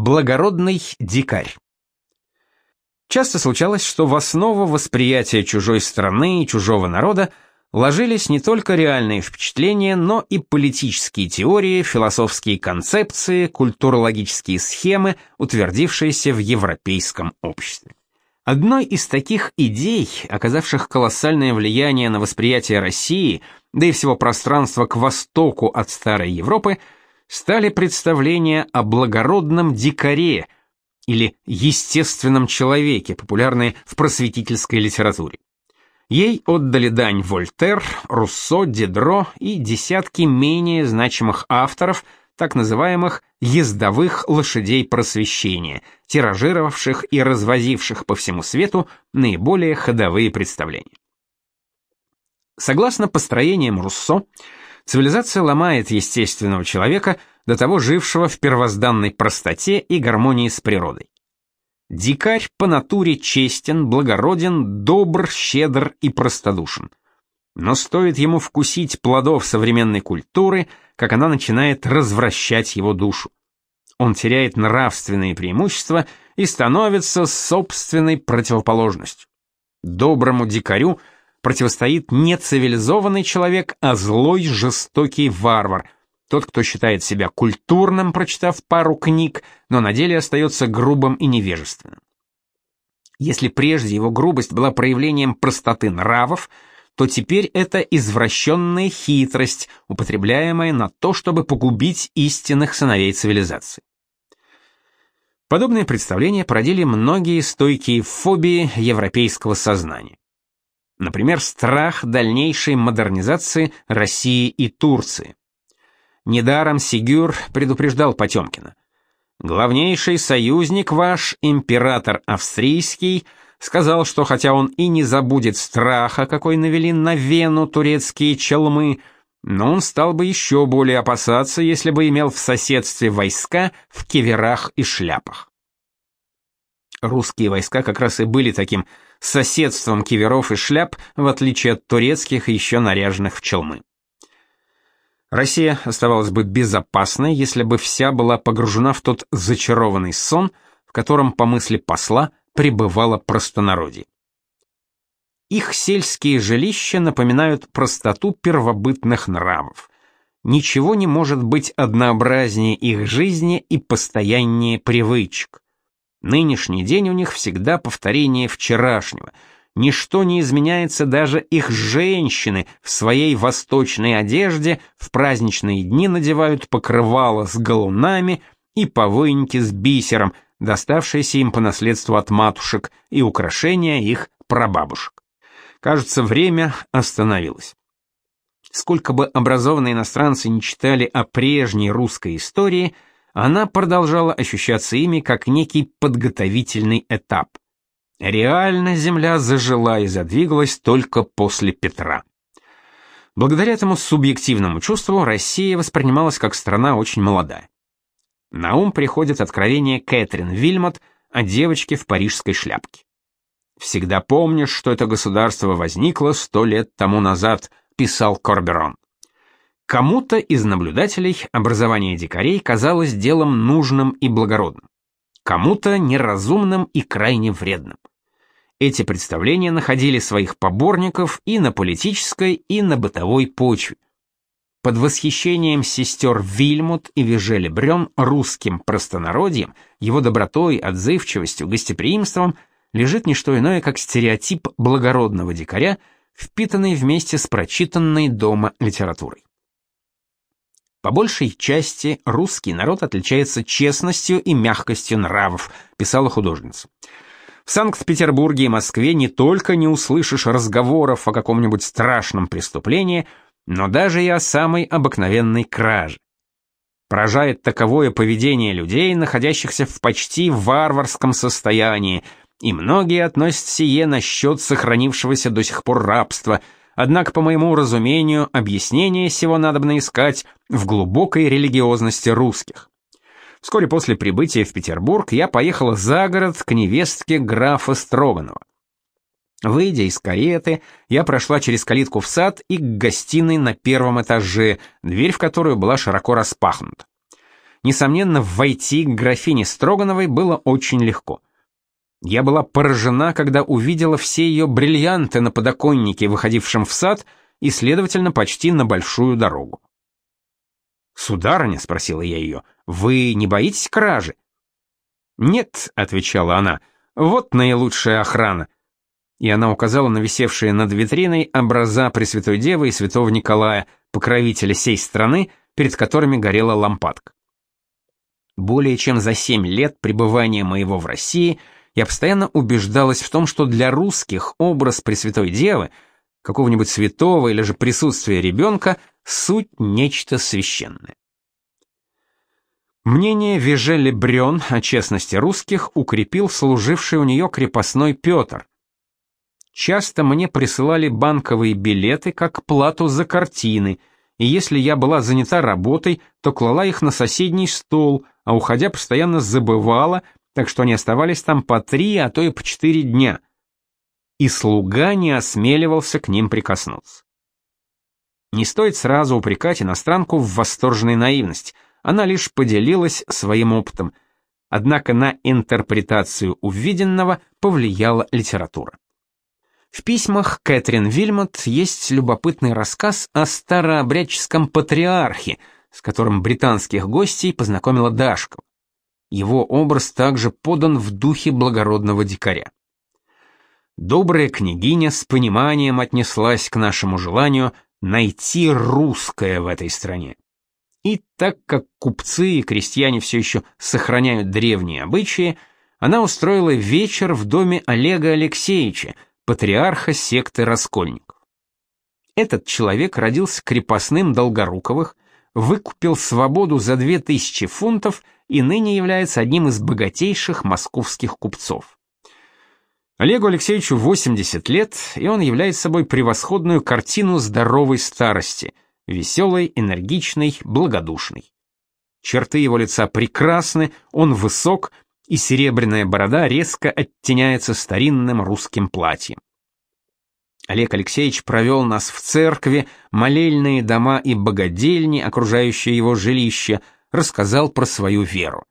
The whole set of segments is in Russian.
Благородный дикарь. Часто случалось, что в основу восприятия чужой страны и чужого народа ложились не только реальные впечатления, но и политические теории, философские концепции, культурологические схемы, утвердившиеся в европейском обществе. Одной из таких идей, оказавших колоссальное влияние на восприятие России, да и всего пространства к востоку от Старой Европы, стали представления о благородном дикаре или естественном человеке, популярные в просветительской литературе. Ей отдали дань Вольтер, Руссо, Дидро и десятки менее значимых авторов, так называемых ездовых лошадей просвещения, тиражировавших и развозивших по всему свету наиболее ходовые представления. Согласно построениям Руссо, цивилизация ломает естественного человека, до того жившего в первозданной простоте и гармонии с природой. Дикарь по натуре честен, благороден, добр, щедр и простодушен. Но стоит ему вкусить плодов современной культуры, как она начинает развращать его душу. Он теряет нравственные преимущества и становится собственной противоположностью. Доброму дикарю противостоит не цивилизованный человек, а злой жестокий варвар – тот, кто считает себя культурным, прочитав пару книг, но на деле остается грубым и невежественным. Если прежде его грубость была проявлением простоты нравов, то теперь это извращенная хитрость, употребляемая на то, чтобы погубить истинных сыновей цивилизации. Подобные представления породили многие стойкие фобии европейского сознания. Например, страх дальнейшей модернизации России и Турции. Недаром Сигюр предупреждал Потемкина. Главнейший союзник ваш, император австрийский, сказал, что хотя он и не забудет страха, какой навели на Вену турецкие челмы, но он стал бы еще более опасаться, если бы имел в соседстве войска в киверах и шляпах. Русские войска как раз и были таким соседством киверов и шляп, в отличие от турецких, еще наряженных в челмы. Россия оставалась бы безопасной, если бы вся была погружена в тот зачарованный сон, в котором, по мысли посла, пребывало простонародье. Их сельские жилища напоминают простоту первобытных нравов. Ничего не может быть однообразнее их жизни и постояннее привычек. Нынешний день у них всегда повторение вчерашнего — ничто не изменяется даже их женщины в своей восточной одежде в праздничные дни надевают покрывало с галунами и повойники с бисером, доставшиеся им по наследству от матушек, и украшения их прабабушек. Кажется, время остановилось. Сколько бы образованные иностранцы не читали о прежней русской истории, она продолжала ощущаться ими как некий подготовительный этап – Реально земля зажила и задвигалась только после Петра. Благодаря этому субъективному чувству Россия воспринималась как страна очень молодая. На ум приходит откровение Кэтрин Вильмот о девочке в парижской шляпке. «Всегда помнишь, что это государство возникло сто лет тому назад», — писал Корберон. Кому-то из наблюдателей образование дикарей казалось делом нужным и благородным, кому-то неразумным и крайне вредным. Эти представления находили своих поборников и на политической, и на бытовой почве. Под восхищением сестер Вильмут и Вижели Брён русским простонародьем, его добротой, отзывчивостью, гостеприимством лежит не что иное, как стереотип благородного дикаря, впитанный вместе с прочитанной дома литературой. По большей части русский народ отличается честностью и мягкостью нравов, писала художница. В Санкт-Петербурге и Москве не только не услышишь разговоров о каком-нибудь страшном преступлении, но даже и о самой обыкновенной краже. Поражает таковое поведение людей, находящихся в почти варварском состоянии, и многие относят сие насчет сохранившегося до сих пор рабства, однако, по моему разумению, объяснение сего надобно искать в глубокой религиозности русских. Вскоре после прибытия в Петербург я поехала за город к невестке графа Строганова. Выйдя из кареты, я прошла через калитку в сад и к гостиной на первом этаже, дверь в которую была широко распахнута. несомненно, войти к графине Строгановой было очень легко. Я была поражена, когда увидела все ее бриллианты на подоконнике, выходившем в сад, и, следовательно, почти на большую дорогу. «Сударыня», — спросила я ее, — «вы не боитесь кражи?» «Нет», — отвечала она, — «вот наилучшая охрана». И она указала на висевшие над витриной образа Пресвятой Девы и Святого Николая, покровителя сей страны, перед которыми горела лампадка. Более чем за семь лет пребывания моего в России я постоянно убеждалась в том, что для русских образ Пресвятой Девы, какого-нибудь святого или же присутствие ребенка — суть нечто священное. Мнение Вежели Брён о честности русских укрепил служивший у нее крепостной Петр. Часто мне присылали банковые билеты как плату за картины, и если я была занята работой, то клала их на соседний стол, а уходя постоянно забывала, так что они оставались там по три, а то и по четыре дня. И слуга не осмеливался к ним прикоснуться. Не стоит сразу упрекать иностранку в восторженной наивности, она лишь поделилась своим опытом, однако на интерпретацию увиденного повлияла литература. В письмах Кэтрин Вильмот есть любопытный рассказ о старообрядческом патриархе, с которым британских гостей познакомила Дашкова. Его образ также подан в духе благородного дикаря. Добрая княгиня с пониманием отнеслась к нашему желанию найти русское в этой стране. И так как купцы и крестьяне все еще сохраняют древние обычаи, она устроила вечер в доме Олега Алексеевича, патриарха секты Раскольников. Этот человек родился крепостным Долгоруковых, выкупил свободу за 2000 фунтов и ныне является одним из богатейших московских купцов. Олегу Алексеевичу 80 лет, и он является собой превосходную картину здоровой старости, веселой, энергичной, благодушной. Черты его лица прекрасны, он высок, и серебряная борода резко оттеняется старинным русским платьем. Олег Алексеевич провел нас в церкви, молельные дома и богадельни, окружающие его жилище, рассказал про свою веру.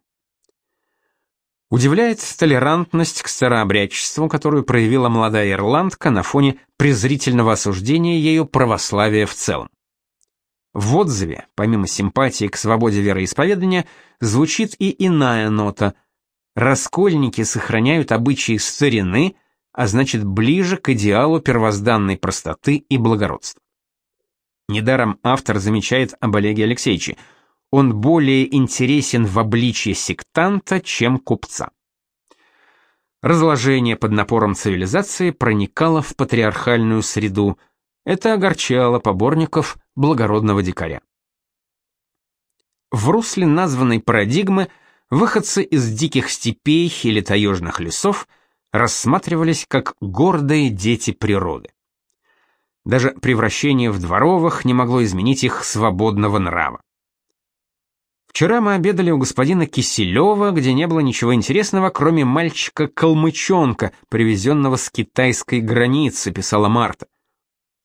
Удивляет толерантность к старообрядчеству, которую проявила молодая ирландка на фоне презрительного осуждения ею православия в целом. В отзыве, помимо симпатии к свободе вероисповедания, звучит и иная нота – Раскольники сохраняют обычаи старины, а значит ближе к идеалу первозданной простоты и благородства. Недаром автор замечает об Олеге Алексеевиче, он более интересен в обличье сектанта, чем купца. Разложение под напором цивилизации проникало в патриархальную среду. Это огорчало поборников благородного дикаря. В русле названной парадигмы – выходцы из диких степей или таежных лесов рассматривались как гордые дети природы. Даже превращение в дворовых не могло изменить их свободного нрава. Вчера мы обедали у господина Киселева, где не было ничего интересного, кроме мальчика-калмычонка, привезенного с китайской границы, писала Марта.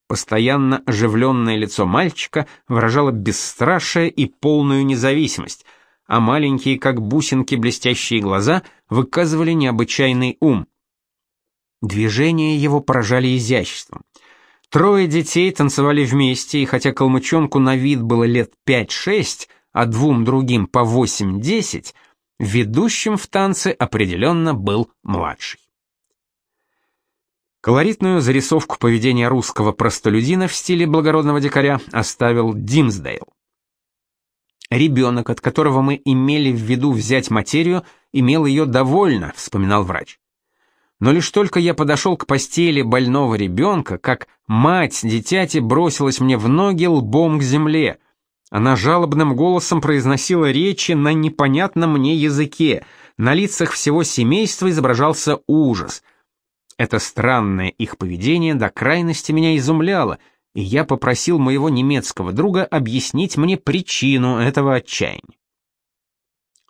Постоянно оживленное лицо мальчика выражало бесстрашие и полную независимость – а маленькие, как бусинки, блестящие глаза выказывали необычайный ум. Движения его поражали изяществом. Трое детей танцевали вместе, и хотя калмычонку на вид было лет 5-6, а двум другим по 8-10, ведущим в танце определенно был младший. Колоритную зарисовку поведения русского простолюдина в стиле благородного дикаря оставил Димсдейл. Ребенок, от которого мы имели в виду взять материю, имел ее довольно, вспоминал врач. Но лишь только я подошел к постели больного ребенка, как мать дитяти бросилась мне в ноги лбом к земле. Она жалобным голосом произносила речи на непонятном мне языке. На лицах всего семейства изображался ужас. Это странное их поведение до крайности меня изумляло — и я попросил моего немецкого друга объяснить мне причину этого отчаяния.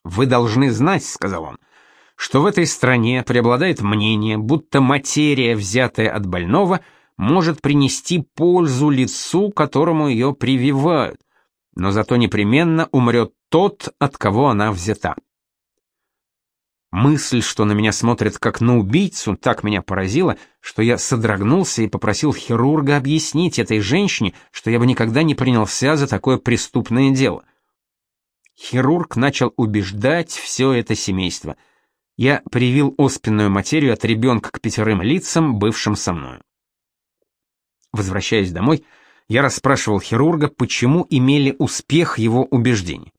«Вы должны знать», — сказал он, — «что в этой стране преобладает мнение, будто материя, взятая от больного, может принести пользу лицу, которому ее прививают, но зато непременно умрет тот, от кого она взята. Мысль, что на меня смотрят как на убийцу, так меня поразила, что я содрогнулся и попросил хирурга объяснить этой женщине, что я бы никогда не принялся за такое преступное дело. Хирург начал убеждать все это семейство. Я привил оспенную материю от ребенка к пятерым лицам, бывшим со мною. Возвращаясь домой, я расспрашивал хирурга, почему имели успех его убеждения.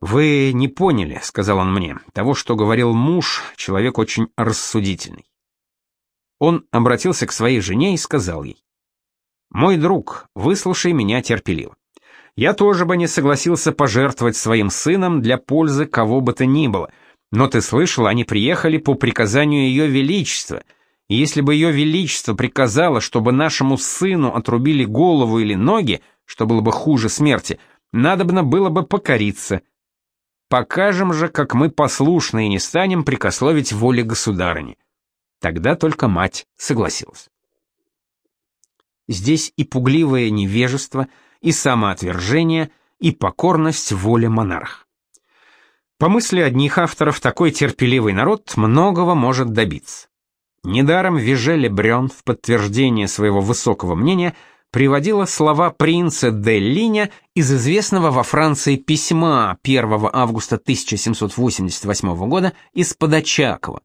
«Вы не поняли», — сказал он мне, — «того, что говорил муж, человек очень рассудительный». Он обратился к своей жене и сказал ей, «Мой друг, выслушай меня терпеливо. Я тоже бы не согласился пожертвовать своим сыном для пользы кого бы то ни было, но ты слышал, они приехали по приказанию Ее Величества, если бы Ее Величество приказало, чтобы нашему сыну отрубили голову или ноги, что было бы хуже смерти, надобно было бы покориться» Покажем же, как мы послушны и не станем прикословить воле государыни. Тогда только мать согласилась. Здесь и пугливое невежество, и самоотвержение, и покорность воле монарха. По мысли одних авторов, такой терпеливый народ многого может добиться. Недаром Вижеле Брён в подтверждение своего высокого мнения – приводила слова принца де Линя из известного во Франции письма 1 августа 1788 года из Подочакова.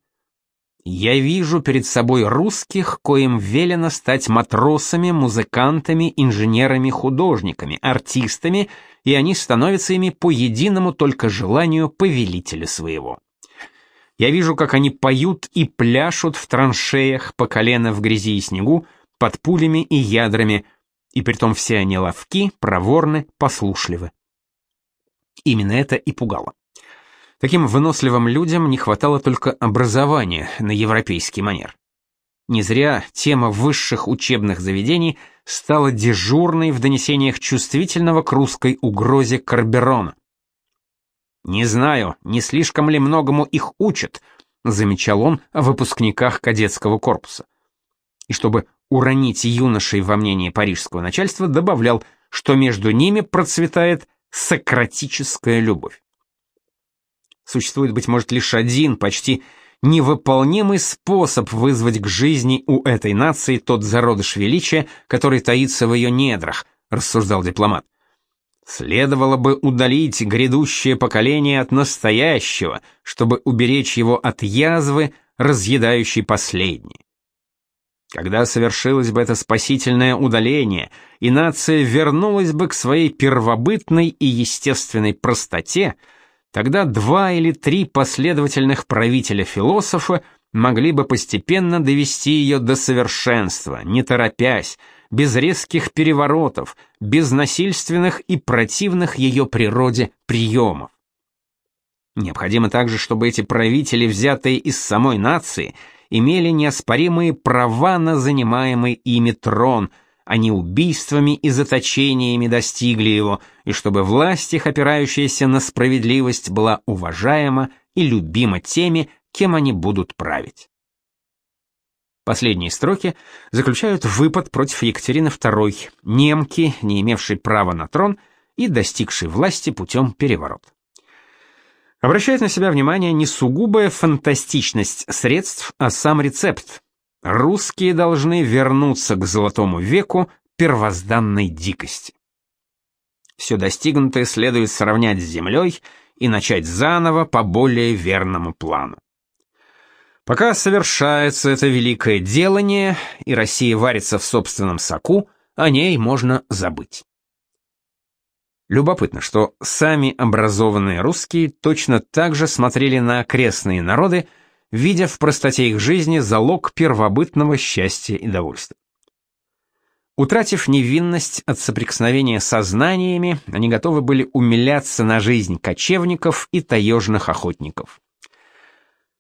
«Я вижу перед собой русских, коим велено стать матросами, музыкантами, инженерами, художниками, артистами, и они становятся ими по единому только желанию повелителя своего». Я вижу, как они поют и пляшут в траншеях по колено в грязи и снегу, под пулями и ядрами, и притом все они ловки, проворны, послушливы. Именно это и пугало. Таким выносливым людям не хватало только образования на европейский манер. Не зря тема высших учебных заведений стала дежурной в донесениях чувствительного к русской угрозе Карберона. «Не знаю, не слишком ли многому их учат», замечал он о выпускниках кадетского корпуса. И чтобы уронить юношей во мнении парижского начальства, добавлял, что между ними процветает сократическая любовь. Существует, быть может, лишь один, почти невыполнимый способ вызвать к жизни у этой нации тот зародыш величия, который таится в ее недрах, рассуждал дипломат. Следовало бы удалить грядущее поколение от настоящего, чтобы уберечь его от язвы, разъедающей последнее. Когда совершилось бы это спасительное удаление, и нация вернулась бы к своей первобытной и естественной простоте, тогда два или три последовательных правителя-философа могли бы постепенно довести ее до совершенства, не торопясь, без резких переворотов, без насильственных и противных ее природе приемов. Необходимо также, чтобы эти правители, взятые из самой нации, имели неоспоримые права на занимаемый ими трон, а не убийствами и заточениями достигли его, и чтобы власть их, опирающаяся на справедливость, была уважаема и любима теми, кем они будут править. Последние строки заключают выпад против Екатерины II, немки, не имевшей права на трон и достигшей власти путем переворота. Обращает на себя внимание не сугубая фантастичность средств, а сам рецепт. Русские должны вернуться к золотому веку первозданной дикости. Все достигнутое следует сравнять с землей и начать заново по более верному плану. Пока совершается это великое делание, и Россия варится в собственном соку, о ней можно забыть. Любопытно, что сами образованные русские точно так же смотрели на окрестные народы, видя в простоте их жизни залог первобытного счастья и довольства. Утратив невинность от соприкосновения со знаниями, они готовы были умиляться на жизнь кочевников и таежных охотников.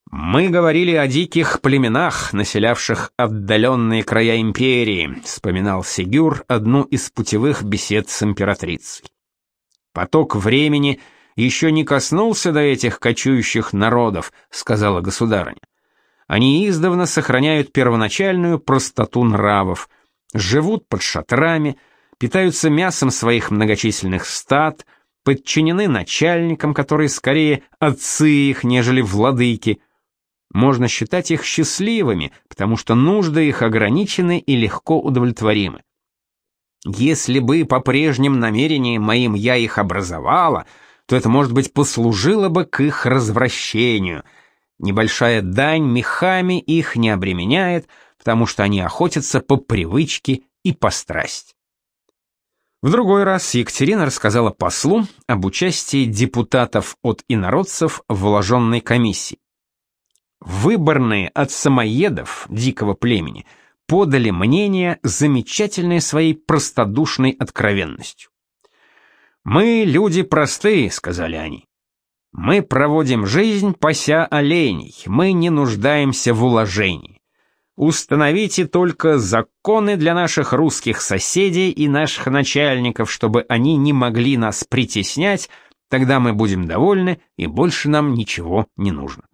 «Мы говорили о диких племенах, населявших отдаленные края империи», вспоминал Сигюр одну из путевых бесед с императрицей. Поток времени еще не коснулся до этих кочующих народов, сказала государыня. Они издавна сохраняют первоначальную простоту нравов, живут под шатрами, питаются мясом своих многочисленных стад, подчинены начальникам, которые скорее отцы их, нежели владыки. Можно считать их счастливыми, потому что нужды их ограничены и легко удовлетворимы. Если бы по прежним намерениям моим я их образовала, то это, может быть, послужило бы к их развращению. Небольшая дань мехами их не обременяет, потому что они охотятся по привычке и по страсти. В другой раз Екатерина рассказала послу об участии депутатов от инородцев в вложенной комиссии. Выборные от самоедов дикого племени подали мнение, замечательное своей простодушной откровенностью. «Мы люди простые», — сказали они. «Мы проводим жизнь, пася оленей, мы не нуждаемся в уложении. Установите только законы для наших русских соседей и наших начальников, чтобы они не могли нас притеснять, тогда мы будем довольны, и больше нам ничего не нужно.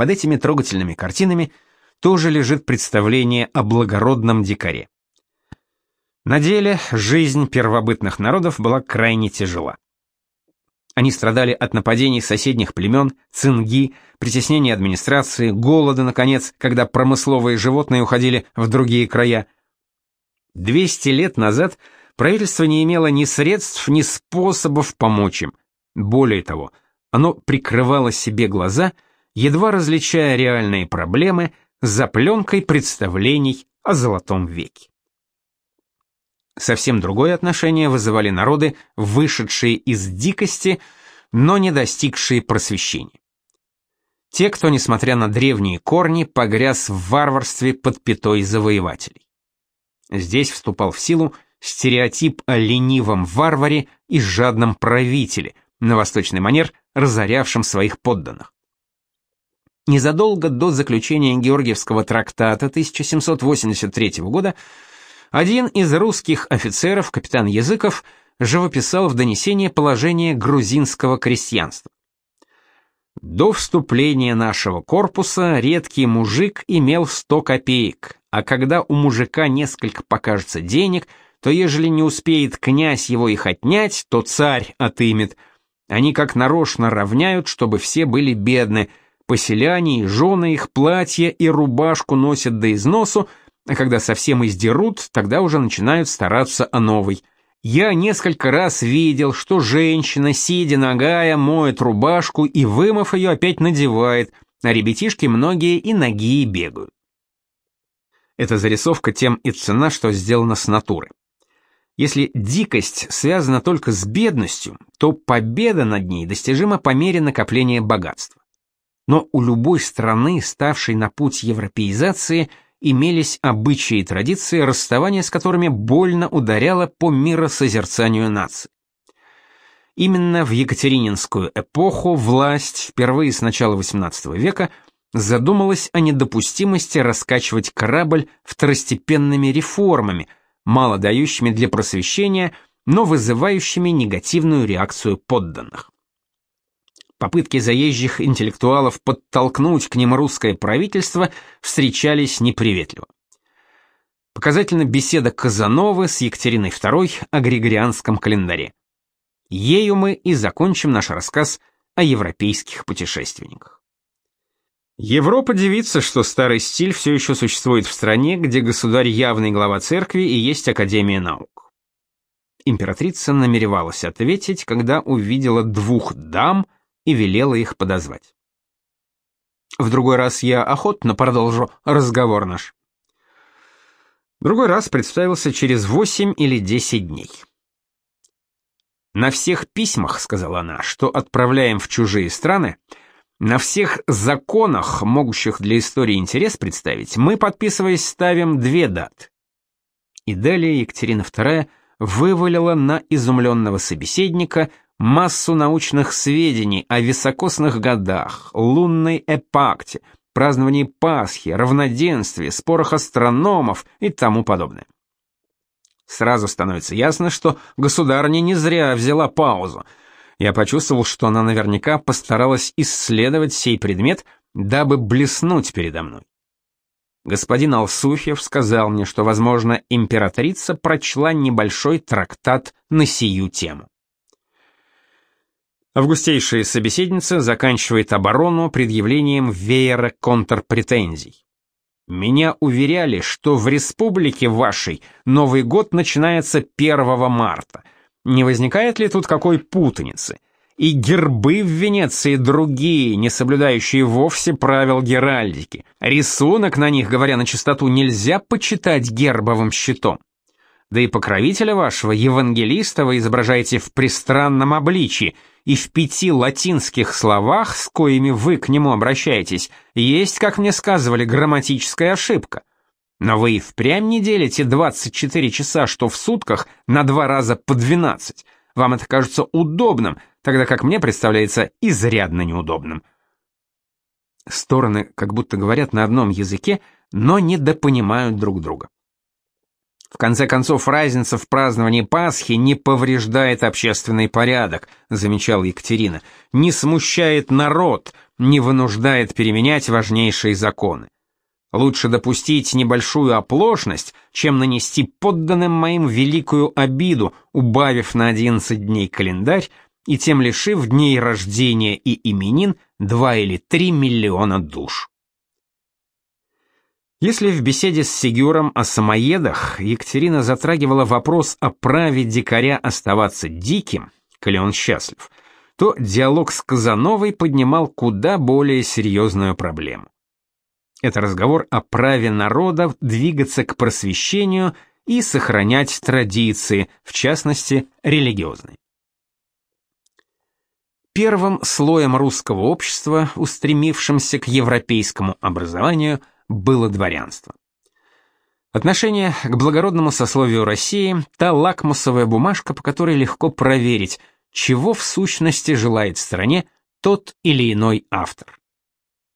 Под этими трогательными картинами тоже лежит представление о благородном дикаре. На деле жизнь первобытных народов была крайне тяжела. Они страдали от нападений соседних племен, цинги, притеснения администрации, голода, наконец, когда промысловые животные уходили в другие края. 200 лет назад правительство не имело ни средств, ни способов помочь им. Более того, оно прикрывало себе глаза, едва различая реальные проблемы за пленкой представлений о Золотом веке. Совсем другое отношение вызывали народы, вышедшие из дикости, но не достигшие просвещения. Те, кто, несмотря на древние корни, погряз в варварстве под пятой завоевателей. Здесь вступал в силу стереотип о ленивом варваре и жадном правителе, на восточный манер разорявшем своих подданных. Незадолго до заключения Георгиевского трактата 1783 года один из русских офицеров, капитан Языков, живописал в донесении положение грузинского крестьянства. До вступления нашего корпуса редкий мужик имел 100 копеек, а когда у мужика несколько покажется денег, то ежели не успеет князь его их отнять, то царь отымет. Они как нарочно равняют, чтобы все были бедны. Поселяне и жены их платья и рубашку носят до износу, а когда совсем издерут, тогда уже начинают стараться о новой. Я несколько раз видел, что женщина, сидя нагая, моет рубашку и, вымыв ее, опять надевает, а ребятишки многие и ноги бегают. Эта зарисовка тем и цена, что сделана с натуры. Если дикость связана только с бедностью, то победа над ней достижима по мере накопления богатства. Но у любой страны, ставшей на путь европеизации, имелись обычаи и традиции, расставание с которыми больно ударяло по миросозерцанию нации. Именно в Екатерининскую эпоху власть, впервые с начала XVIII века, задумалась о недопустимости раскачивать корабль второстепенными реформами, мало дающими для просвещения, но вызывающими негативную реакцию подданных. Попытки заезжих интеллектуалов подтолкнуть к ним русское правительство встречались неприветливо. Показательна беседа Казановы с Екатериной II о Григорианском календаре. Ею мы и закончим наш рассказ о европейских путешественниках. Европа дивится, что старый стиль все еще существует в стране, где государь явный глава церкви и есть Академия наук. Императрица намеревалась ответить, когда увидела двух дам – и велела их подозвать. В другой раз я охотно продолжу разговор наш. Другой раз представился через восемь или десять дней. На всех письмах, сказала она, что отправляем в чужие страны, на всех законах, могущих для истории интерес представить, мы, подписываясь, ставим две даты. И далее Екатерина II вывалила на изумленного собеседника массу научных сведений о високосных годах, лунной эпакте, праздновании Пасхи, равноденствии, спорах астрономов и тому подобное. Сразу становится ясно, что государыня не зря взяла паузу. Я почувствовал, что она наверняка постаралась исследовать сей предмет, дабы блеснуть передо мной. Господин Алсуфьев сказал мне, что, возможно, императрица прочла небольшой трактат на сию тему. Августейшая собеседница заканчивает оборону предъявлением веера контрпретензий. Меня уверяли, что в республике вашей Новый год начинается 1 марта. Не возникает ли тут какой путаницы? И гербы в Венеции другие, не соблюдающие вовсе правил геральдики. Рисунок на них, говоря на чистоту, нельзя почитать гербовым щитом. Да и покровителя вашего, евангелиста, вы изображаете в пристранном обличии, и в пяти латинских словах, с коими вы к нему обращаетесь, есть, как мне сказывали, грамматическая ошибка. Но вы и впрямь не делите 24 часа, что в сутках, на два раза по 12. Вам это кажется удобным, тогда как мне представляется изрядно неудобным. Стороны как будто говорят на одном языке, но недопонимают друг друга. В конце концов, разница в праздновании Пасхи не повреждает общественный порядок, замечала Екатерина, не смущает народ, не вынуждает переменять важнейшие законы. Лучше допустить небольшую оплошность, чем нанести подданным моим великую обиду, убавив на 11 дней календарь и тем лишив дней рождения и именин 2 или 3 миллиона душ. Если в беседе с Сигюром о самоедах Екатерина затрагивала вопрос о праве дикаря оставаться диким, коли он счастлив, то диалог с Казановой поднимал куда более серьезную проблему. Это разговор о праве народа двигаться к просвещению и сохранять традиции, в частности, религиозные. Первым слоем русского общества, устремившимся к европейскому образованию – было дворянство. Отношение к благородному сословию России – та лакмусовая бумажка, по которой легко проверить, чего в сущности желает стране тот или иной автор.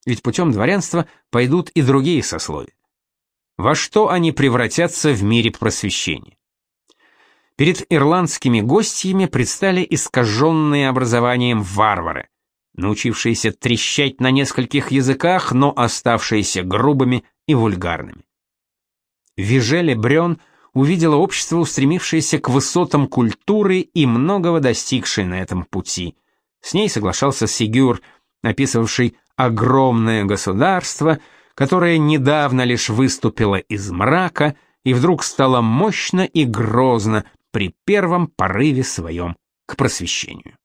Ведь путем дворянства пойдут и другие сословия. Во что они превратятся в мире просвещения? Перед ирландскими гостями предстали искаженные образованием варвары, научившиеся трещать на нескольких языках, но оставшиеся грубыми и вульгарными. Вижеле Брён увидела общество, устремившееся к высотам культуры и многого достигшее на этом пути. С ней соглашался Сигюр, описывавший огромное государство, которое недавно лишь выступило из мрака и вдруг стало мощно и грозно при первом порыве своем к просвещению.